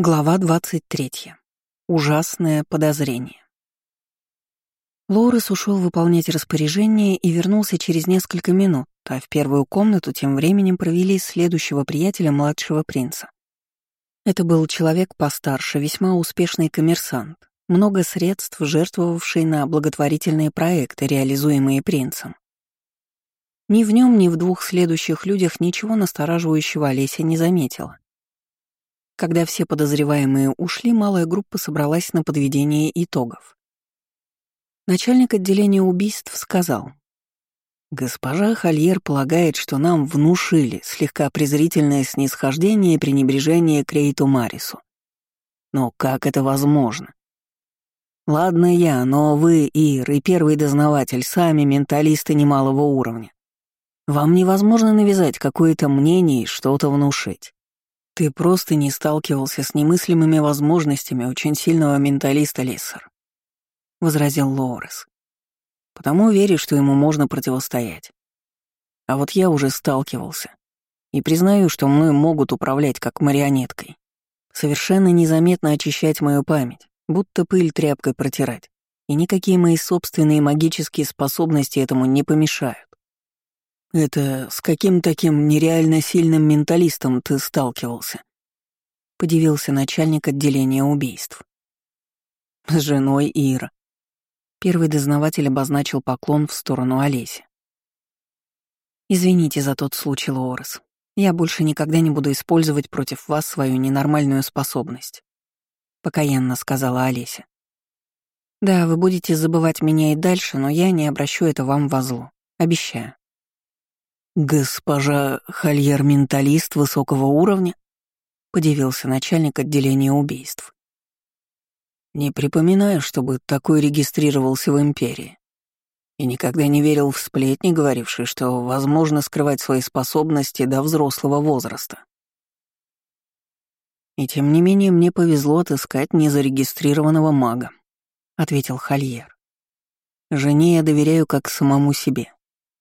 Глава 23. Ужасное подозрение. Лоурес ушел выполнять распоряжение и вернулся через несколько минут, а в первую комнату тем временем провели следующего приятеля младшего принца. Это был человек постарше, весьма успешный коммерсант, много средств, жертвовавший на благотворительные проекты, реализуемые принцем. Ни в нем, ни в двух следующих людях ничего настораживающего Олеся не заметила. Когда все подозреваемые ушли, малая группа собралась на подведение итогов. Начальник отделения убийств сказал, «Госпожа Хольер полагает, что нам внушили слегка презрительное снисхождение и пренебрежение к Рейту Марису. Но как это возможно? Ладно я, но вы, Ир, и первый дознаватель, сами менталисты немалого уровня. Вам невозможно навязать какое-то мнение и что-то внушить. Ты просто не сталкивался с немыслимыми возможностями очень сильного менталиста Лиссер, возразил Лоурес. Потому веришь, что ему можно противостоять. А вот я уже сталкивался. И признаю, что мной могут управлять как марионеткой. Совершенно незаметно очищать мою память, будто пыль тряпкой протирать. И никакие мои собственные магические способности этому не помешают. «Это с каким таким нереально сильным менталистом ты сталкивался?» — подивился начальник отделения убийств. «С женой Ира». Первый дознаватель обозначил поклон в сторону Олеси. «Извините за тот случай, Лоурес. Я больше никогда не буду использовать против вас свою ненормальную способность», — покаянно сказала Олеся. «Да, вы будете забывать меня и дальше, но я не обращу это вам во зло. Обещаю». «Госпожа Хольер-менталист высокого уровня?» — подивился начальник отделения убийств. «Не припоминаю, чтобы такой регистрировался в Империи. И никогда не верил в сплетни, говорившие, что возможно скрывать свои способности до взрослого возраста. И тем не менее мне повезло отыскать незарегистрированного мага», — ответил Хольер. «Жене я доверяю как самому себе.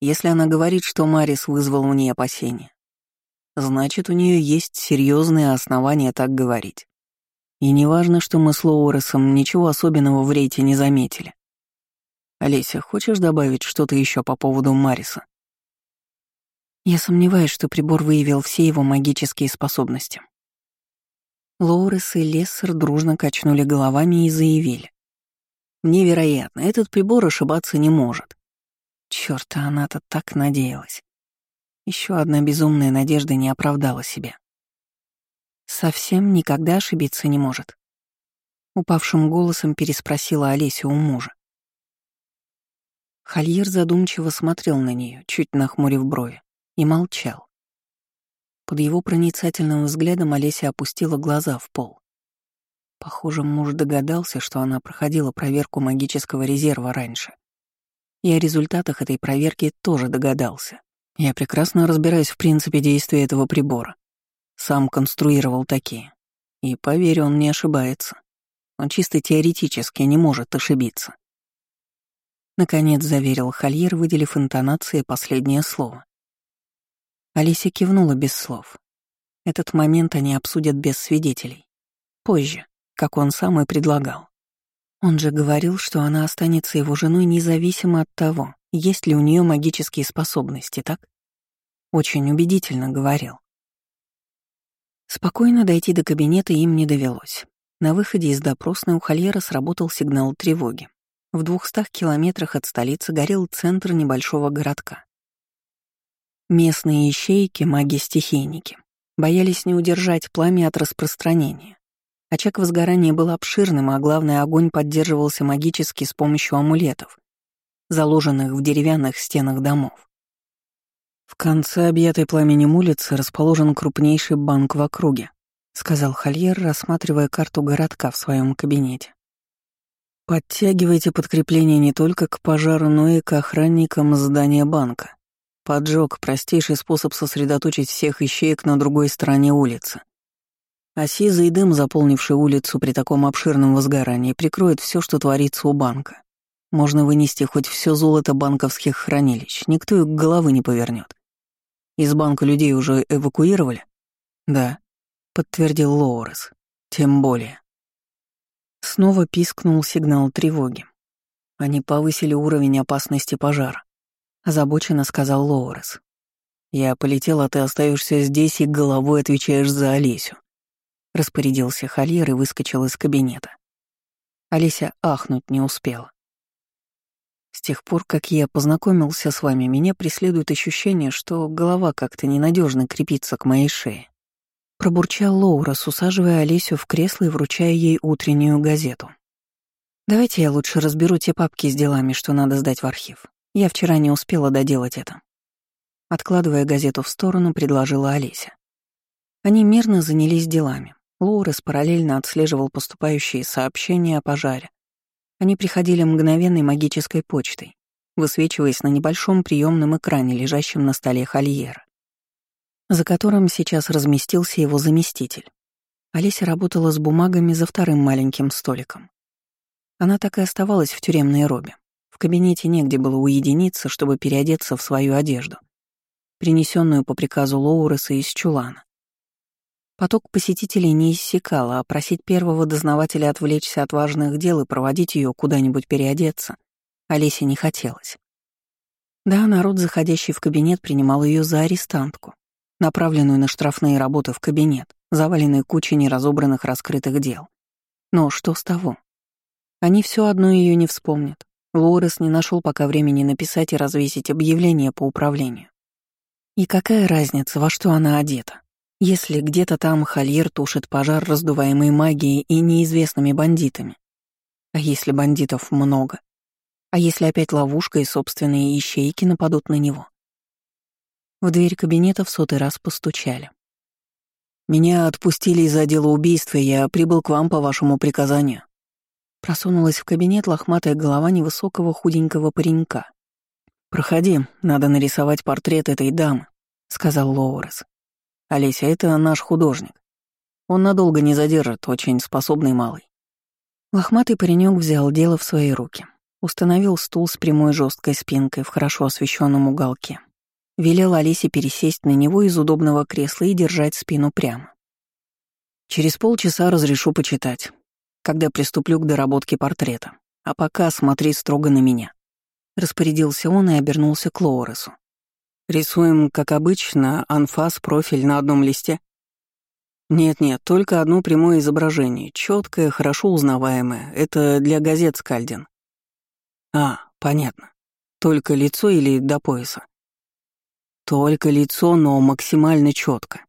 Если она говорит, что Марис вызвал у нее опасения, значит, у нее есть серьезные основания так говорить. И неважно, что мы с Лоуресом ничего особенного в рейте не заметили. Олеся, хочешь добавить что-то еще по поводу Мариса? Я сомневаюсь, что прибор выявил все его магические способности. Лоурес и Лессер дружно качнули головами и заявили. Невероятно, этот прибор ошибаться не может. Чёрт, а она-то так надеялась. Еще одна безумная надежда не оправдала себя. Совсем никогда ошибиться не может. Упавшим голосом переспросила Олеся у мужа. Хольер задумчиво смотрел на нее, чуть нахмурив брови, и молчал. Под его проницательным взглядом Олеся опустила глаза в пол. Похоже, муж догадался, что она проходила проверку магического резерва раньше и о результатах этой проверки тоже догадался. Я прекрасно разбираюсь в принципе действия этого прибора. Сам конструировал такие. И, поверь, он не ошибается. Он чисто теоретически не может ошибиться. Наконец заверил Хольер, выделив интонации последнее слово. Алисия кивнула без слов. Этот момент они обсудят без свидетелей. Позже, как он сам и предлагал. Он же говорил, что она останется его женой независимо от того, есть ли у нее магические способности, так? Очень убедительно говорил. Спокойно дойти до кабинета им не довелось. На выходе из допросной у Хольера сработал сигнал тревоги. В двухстах километрах от столицы горел центр небольшого городка. Местные ищейки, маги-стихийники, боялись не удержать пламя от распространения Очаг возгорания был обширным, а главное, огонь поддерживался магически с помощью амулетов, заложенных в деревянных стенах домов. «В конце объятой пламенем улицы расположен крупнейший банк в округе», сказал Хольер, рассматривая карту городка в своем кабинете. «Подтягивайте подкрепление не только к пожару, но и к охранникам здания банка. Поджог — простейший способ сосредоточить всех ищеек на другой стороне улицы. А сизый дым, заполнивший улицу при таком обширном возгорании, прикроет все, что творится у банка. Можно вынести хоть все золото банковских хранилищ, никто их головы не повернет. Из банка людей уже эвакуировали? Да, подтвердил Лоурес. Тем более. Снова пискнул сигнал тревоги. Они повысили уровень опасности пожара. Озабоченно сказал Лоурес. «Я полетел, а ты остаешься здесь и головой отвечаешь за Олесю». Распорядился Хольер и выскочил из кабинета. Олеся ахнуть не успела. С тех пор, как я познакомился с вами, меня преследует ощущение, что голова как-то ненадежно крепится к моей шее. Пробурчал Лоурас, усаживая Олесю в кресло и вручая ей утреннюю газету. «Давайте я лучше разберу те папки с делами, что надо сдать в архив. Я вчера не успела доделать это». Откладывая газету в сторону, предложила Олеся. Они мирно занялись делами. Лоурес параллельно отслеживал поступающие сообщения о пожаре, они приходили мгновенной магической почтой, высвечиваясь на небольшом приемном экране, лежащем на столе Хольера, за которым сейчас разместился его заместитель. Олеся работала с бумагами за вторым маленьким столиком. Она так и оставалась в тюремной робе. В кабинете негде было уединиться, чтобы переодеться в свою одежду, принесенную по приказу Лоуреса из чулана. Поток посетителей не иссякал, а просить первого дознавателя отвлечься от важных дел и проводить ее куда-нибудь переодеться Олесе не хотелось. Да, народ, заходящий в кабинет, принимал ее за арестантку, направленную на штрафные работы в кабинет, заваленный кучей неразобранных раскрытых дел. Но что с того? Они все одно ее не вспомнят. Лорес не нашел пока времени написать и развесить объявление по управлению. И какая разница, во что она одета? Если где-то там Хольер тушит пожар, раздуваемый магией и неизвестными бандитами. А если бандитов много? А если опять ловушка и собственные ищейки нападут на него? В дверь кабинета в сотый раз постучали. «Меня отпустили из отдела убийства, я прибыл к вам по вашему приказанию». Просунулась в кабинет лохматая голова невысокого худенького паренька. «Проходи, надо нарисовать портрет этой дамы», — сказал Лоурес. Олеся, это наш художник. Он надолго не задержит, очень способный малый. Лохматый паренек взял дело в свои руки. Установил стул с прямой жесткой спинкой в хорошо освещенном уголке. Велел Олесе пересесть на него из удобного кресла и держать спину прямо. Через полчаса разрешу почитать, когда приступлю к доработке портрета. А пока смотри строго на меня. Распорядился он и обернулся к Лоуресу. Рисуем, как обычно, анфас, профиль на одном листе? Нет-нет, только одно прямое изображение, четкое, хорошо узнаваемое. Это для газет Скальдин. А, понятно. Только лицо или до пояса? Только лицо, но максимально четко.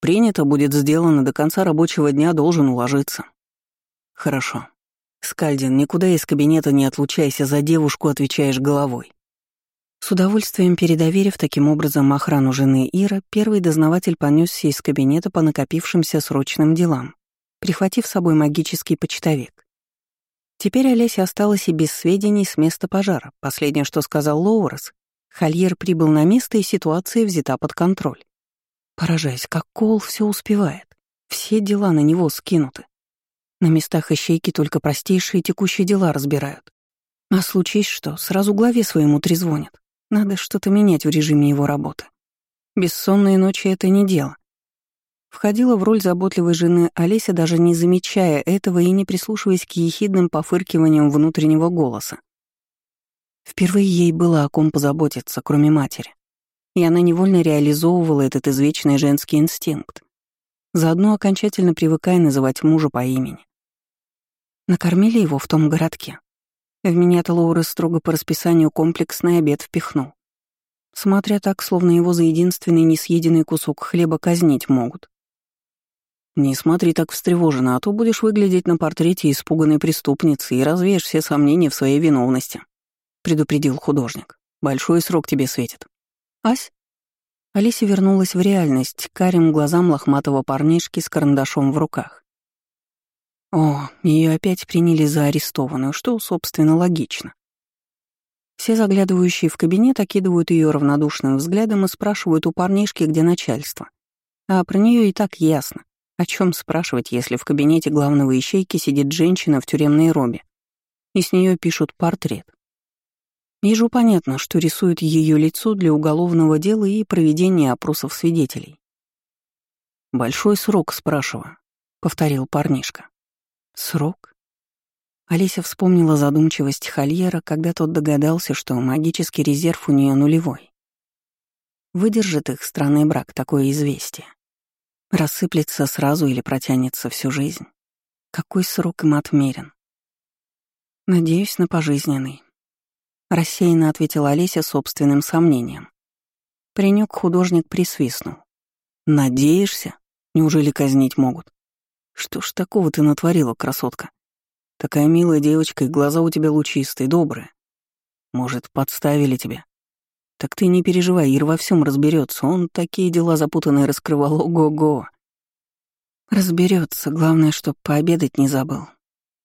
Принято будет сделано до конца рабочего дня, должен уложиться. Хорошо. Скальдин, никуда из кабинета не отлучайся, за девушку отвечаешь головой. С удовольствием передоверив таким образом охрану жены Ира, первый дознаватель понесся из кабинета по накопившимся срочным делам, прихватив с собой магический почтовик. Теперь Олеся осталась и без сведений с места пожара. Последнее, что сказал Лоурес, Хольер прибыл на место, и ситуация взята под контроль. Поражаясь, как Кол все успевает. Все дела на него скинуты. На местах ищейки только простейшие текущие дела разбирают. А случись что, сразу главе своему трезвонят. Надо что-то менять в режиме его работы. Бессонные ночи — это не дело. Входила в роль заботливой жены Олеся, даже не замечая этого и не прислушиваясь к ехидным пофыркиваниям внутреннего голоса. Впервые ей было о ком позаботиться, кроме матери. И она невольно реализовывала этот извечный женский инстинкт, заодно окончательно привыкая называть мужа по имени. Накормили его в том городке, в меня-то Лоурес строго по расписанию комплексный обед впихнул. Смотря так, словно его за единственный несъеденный кусок хлеба казнить могут. «Не смотри так встревоженно, а то будешь выглядеть на портрете испуганной преступницы и развеешь все сомнения в своей виновности», — предупредил художник. «Большой срок тебе светит». «Ась?» Алиса вернулась в реальность, карим глазам лохматого парнишки с карандашом в руках. О, ее опять приняли за арестованную, что, собственно, логично. Все заглядывающие в кабинет окидывают ее равнодушным взглядом и спрашивают у парнишки, где начальство. А про нее и так ясно. О чем спрашивать, если в кабинете главного ищейки сидит женщина в тюремной робе, и с нее пишут портрет. Ежу понятно, что рисуют ее лицо для уголовного дела и проведения опросов свидетелей. Большой срок, спрашиваю. повторил парнишка. Срок? Олеся вспомнила задумчивость Хольера, когда тот догадался, что магический резерв у нее нулевой. Выдержит их странный брак такое известие? Рассыплется сразу или протянется всю жизнь? Какой срок им отмерен? Надеюсь на пожизненный. Рассеянно ответила Олеся собственным сомнением. Паренек-художник присвистнул. «Надеешься? Неужели казнить могут? Что ж такого ты натворила, красотка? Такая милая девочка, и глаза у тебя лучистые, добрые. Может, подставили тебя? Так ты не переживай, Ир во всем разберется. Он такие дела запутанные раскрывал, ого-го. Разберется, главное, чтоб пообедать не забыл,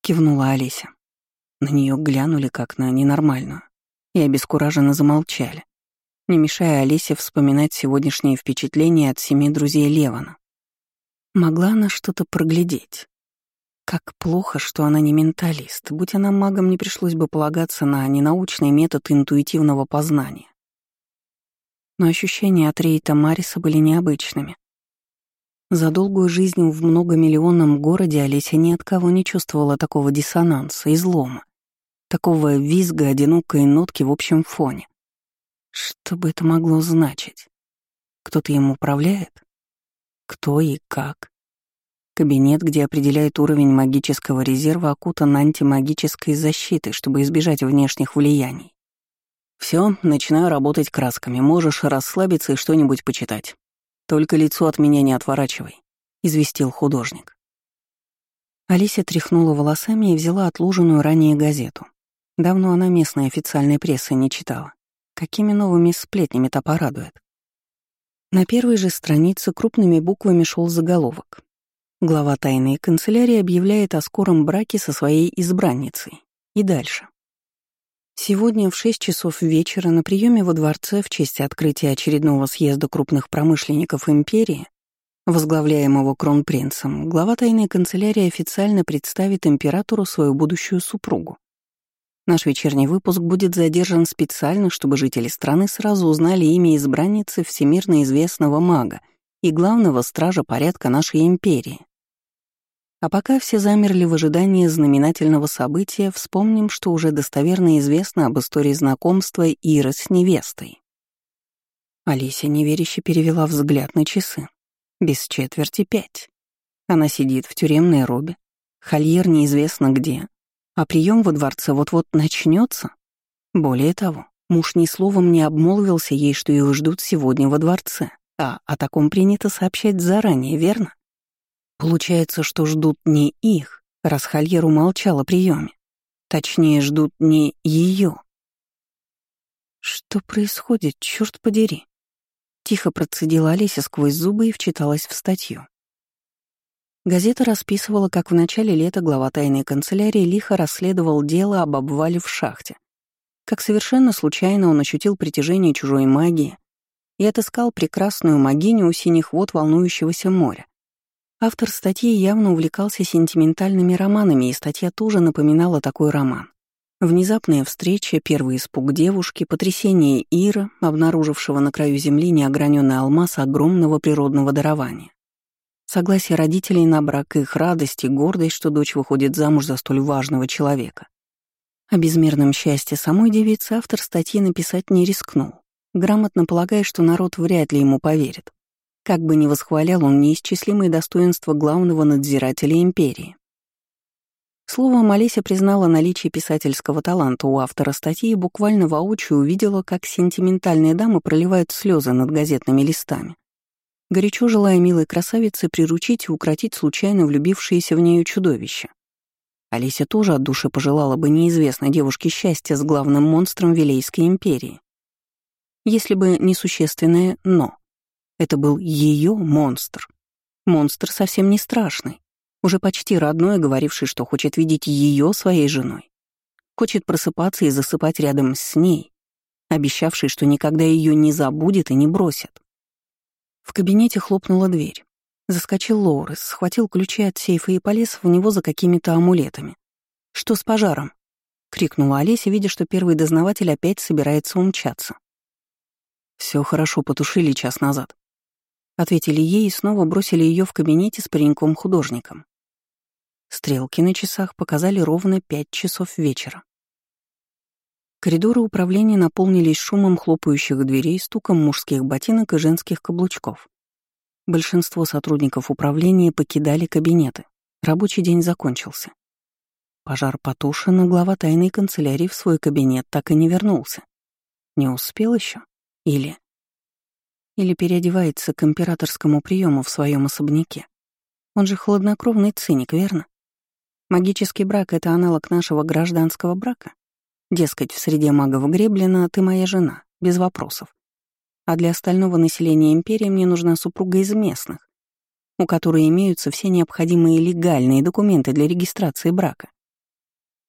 кивнула Олеся. На нее глянули как на ненормальную и обескураженно замолчали, не мешая Олесе вспоминать сегодняшние впечатления от семи друзей Левана. Могла она что-то проглядеть. Как плохо, что она не менталист. Будь она магом, не пришлось бы полагаться на ненаучный метод интуитивного познания. Но ощущения от Рейта Мариса были необычными. За долгую жизнь в многомиллионном городе Олеся ни от кого не чувствовала такого диссонанса, излома, такого визга одинокой нотки в общем фоне. Что бы это могло значить? Кто-то им управляет? Кто и как? Кабинет, где определяет уровень магического резерва, окутан антимагической защитой, чтобы избежать внешних влияний. Все, начинаю работать красками. Можешь расслабиться и что-нибудь почитать. Только лицо от меня не отворачивай, известил художник. Алисия тряхнула волосами и взяла отложенную ранее газету. Давно она местной официальной прессы не читала. Какими новыми сплетнями-то порадует? На первой же странице крупными буквами шел заголовок. Глава тайной канцелярии объявляет о скором браке со своей избранницей. И дальше. Сегодня в 6 часов вечера на приеме во дворце в честь открытия очередного съезда крупных промышленников империи, возглавляемого кронпринцем, глава тайной канцелярии официально представит императору свою будущую супругу. Наш вечерний выпуск будет задержан специально, чтобы жители страны сразу узнали имя избранницы всемирно известного мага и главного стража порядка нашей империи. А пока все замерли в ожидании знаменательного события, вспомним, что уже достоверно известно об истории знакомства Иры с невестой. Алисия неверяще перевела взгляд на часы. Без четверти пять. Она сидит в тюремной робе. Хольер неизвестно где, а прием во дворце вот-вот начнется. Более того, муж ни словом не обмолвился ей, что их ждут сегодня во дворце, а о таком принято сообщать заранее, верно? Получается, что ждут не их, раз Хольер умолчал о приеме. Точнее, ждут не ее. Что происходит, черт подери? Тихо процедила Олеся сквозь зубы и вчиталась в статью. Газета расписывала, как в начале лета глава тайной канцелярии лихо расследовал дело об обвале в шахте. Как совершенно случайно он ощутил притяжение чужой магии и отыскал прекрасную магиню у синих вод волнующегося моря. Автор статьи явно увлекался сентиментальными романами, и статья тоже напоминала такой роман. Внезапная встреча, первый испуг девушки, потрясение Ира, обнаружившего на краю земли неограненный алмаз огромного природного дарования. Согласие родителей на брак, их радость и гордость, что дочь выходит замуж за столь важного человека. О безмерном счастье самой девицы автор статьи написать не рискнул, грамотно полагая, что народ вряд ли ему поверит. Как бы ни восхвалял он неисчислимые достоинства главного надзирателя империи. Словом, Олеся признала наличие писательского таланта у автора статьи и буквально воочию увидела, как сентиментальные дамы проливают слезы над газетными листами горячо желая милой красавице приручить и укротить случайно влюбившееся в нее чудовище. Алися тоже от души пожелала бы неизвестной девушке счастья с главным монстром Вилейской империи. Если бы не существенное «но». Это был ее монстр. Монстр совсем не страшный, уже почти родной, говоривший, что хочет видеть ее своей женой. Хочет просыпаться и засыпать рядом с ней, обещавший, что никогда ее не забудет и не бросит. В кабинете хлопнула дверь. Заскочил Лоурес, схватил ключи от сейфа и полез в него за какими-то амулетами. «Что с пожаром?» — крикнула Олеся, видя, что первый дознаватель опять собирается умчаться. Все хорошо потушили час назад. ответили ей и снова бросили ее в кабинете с пареньком-художником. Стрелки на часах показали ровно пять часов вечера. Коридоры управления наполнились шумом хлопающих дверей, стуком мужских ботинок и женских каблучков. Большинство сотрудников управления покидали кабинеты. Рабочий день закончился. Пожар потушен, и глава тайной канцелярии в свой кабинет так и не вернулся. Не успел еще? Или... Или переодевается к императорскому приему в своем особняке. Он же хладнокровный циник, верно? Магический брак — это аналог нашего гражданского брака? Дескать, в среде магов Греблина ты моя жена, без вопросов. А для остального населения империи мне нужна супруга из местных, у которой имеются все необходимые легальные документы для регистрации брака.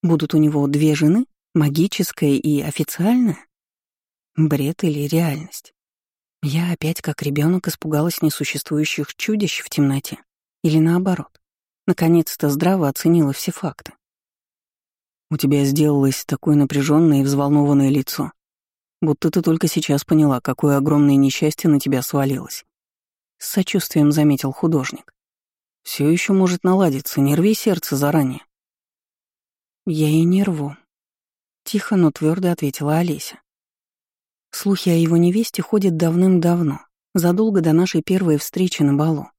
Будут у него две жены, магическая и официальная? Бред или реальность? Я опять как ребенок испугалась несуществующих чудищ в темноте. Или наоборот, наконец-то здраво оценила все факты. У тебя сделалось такое напряженное и взволнованное лицо, будто ты только сейчас поняла, какое огромное несчастье на тебя свалилось. С сочувствием заметил художник. Все еще может наладиться, не рви сердце заранее. Я и не рву. Тихо, но твердо ответила Олеся. Слухи о его невесте ходят давным-давно, задолго до нашей первой встречи на балу.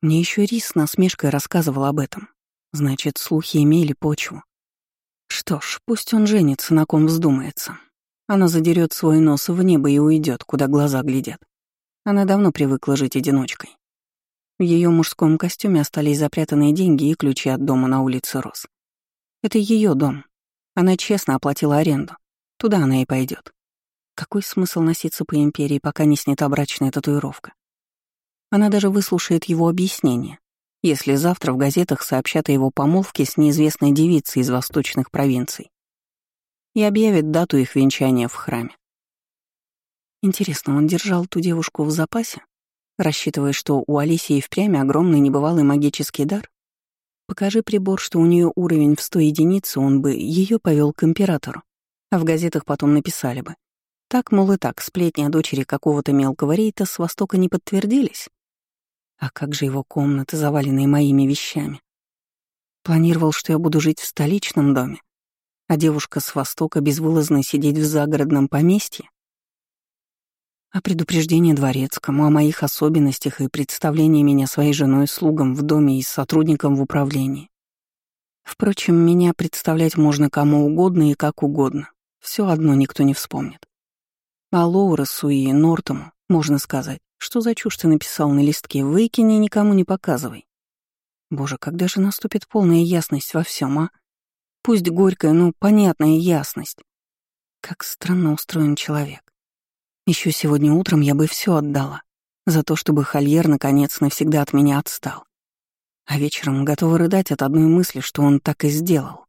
Мне еще Рис с насмешкой рассказывал об этом. Значит, слухи имели почву. Что ж, пусть он женится, на ком вздумается. Она задерет свой нос в небо и уйдет, куда глаза глядят. Она давно привыкла жить одиночкой. В ее мужском костюме остались запрятанные деньги и ключи от дома на улице Рос. Это ее дом. Она честно оплатила аренду. Туда она и пойдет. Какой смысл носиться по империи, пока не снята брачная татуировка? Она даже выслушает его объяснение если завтра в газетах сообщат о его помолвке с неизвестной девицей из восточных провинций и объявят дату их венчания в храме. Интересно, он держал ту девушку в запасе, рассчитывая, что у Алисии впрямь огромный небывалый магический дар? Покажи прибор, что у нее уровень в 100 единиц, он бы ее повел к императору, а в газетах потом написали бы. Так, мол, и так, сплетни о дочери какого-то мелкого рейта с Востока не подтвердились. А как же его комнаты, заваленные моими вещами? Планировал, что я буду жить в столичном доме, а девушка с Востока безвылазно сидеть в загородном поместье? А предупреждение дворецкому о моих особенностях и представление меня своей женой слугам в доме и сотрудникам в управлении. Впрочем, меня представлять можно кому угодно и как угодно. Все одно никто не вспомнит. А Лоуресу и Нортому, можно сказать, что за чушь ты написал на листке? Выкини никому не показывай. Боже, когда же наступит полная ясность во всем, а? Пусть горькая, но понятная ясность. Как странно устроен человек. Еще сегодня утром я бы все отдала за то, чтобы Хольер наконец навсегда от меня отстал. А вечером готова рыдать от одной мысли, что он так и сделал.